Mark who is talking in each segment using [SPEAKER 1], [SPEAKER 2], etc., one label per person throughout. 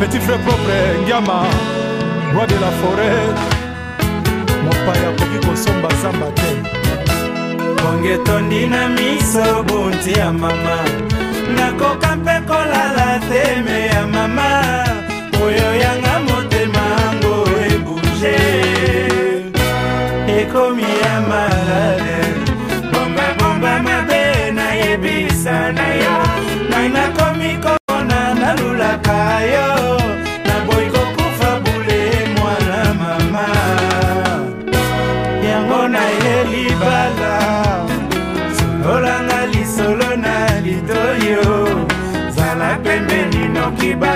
[SPEAKER 1] petit frère propre ngiama roi de la forêt mopaya akoki kosomba zamba te bongetondi na miso bunti ya mama nakoka mpe kolala te me ya mama oyo yanga motema yango ebouge ekomi ya malade bombabomba mabe nayebisa na yo nai nakomi akibat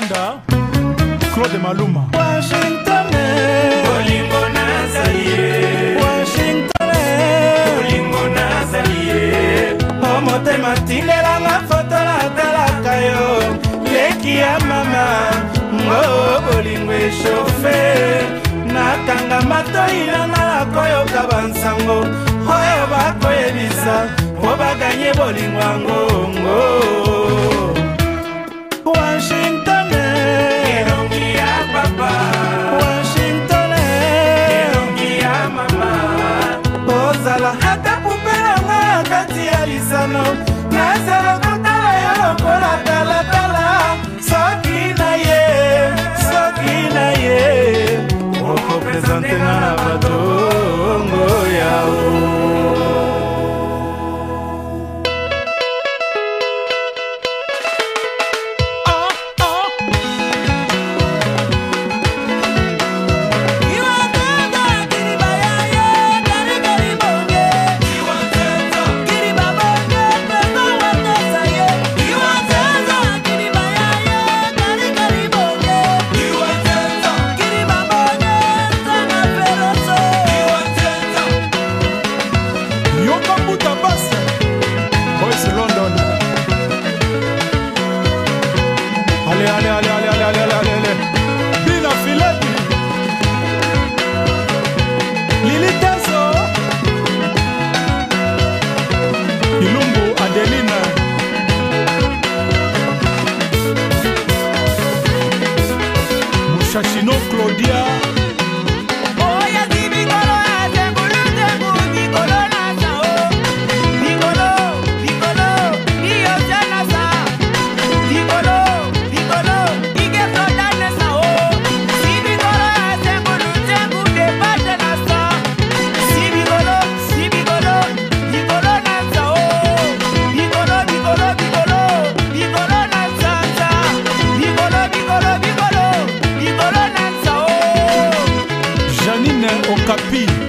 [SPEAKER 1] rwanda claude maluma washington bolingo nazali ye washington bolingo nazali ye o oh, motema tindelanga foto natalaka yo leki ya mama ngo bolingo eshofe nakanga matoi nanga nakoyoka bansango oyo bakoyebisa mpo baganye bolingo yango kozala ata pupe nanga na kati ya lisano nazala kotala yo lokola Sino Claudia Tapi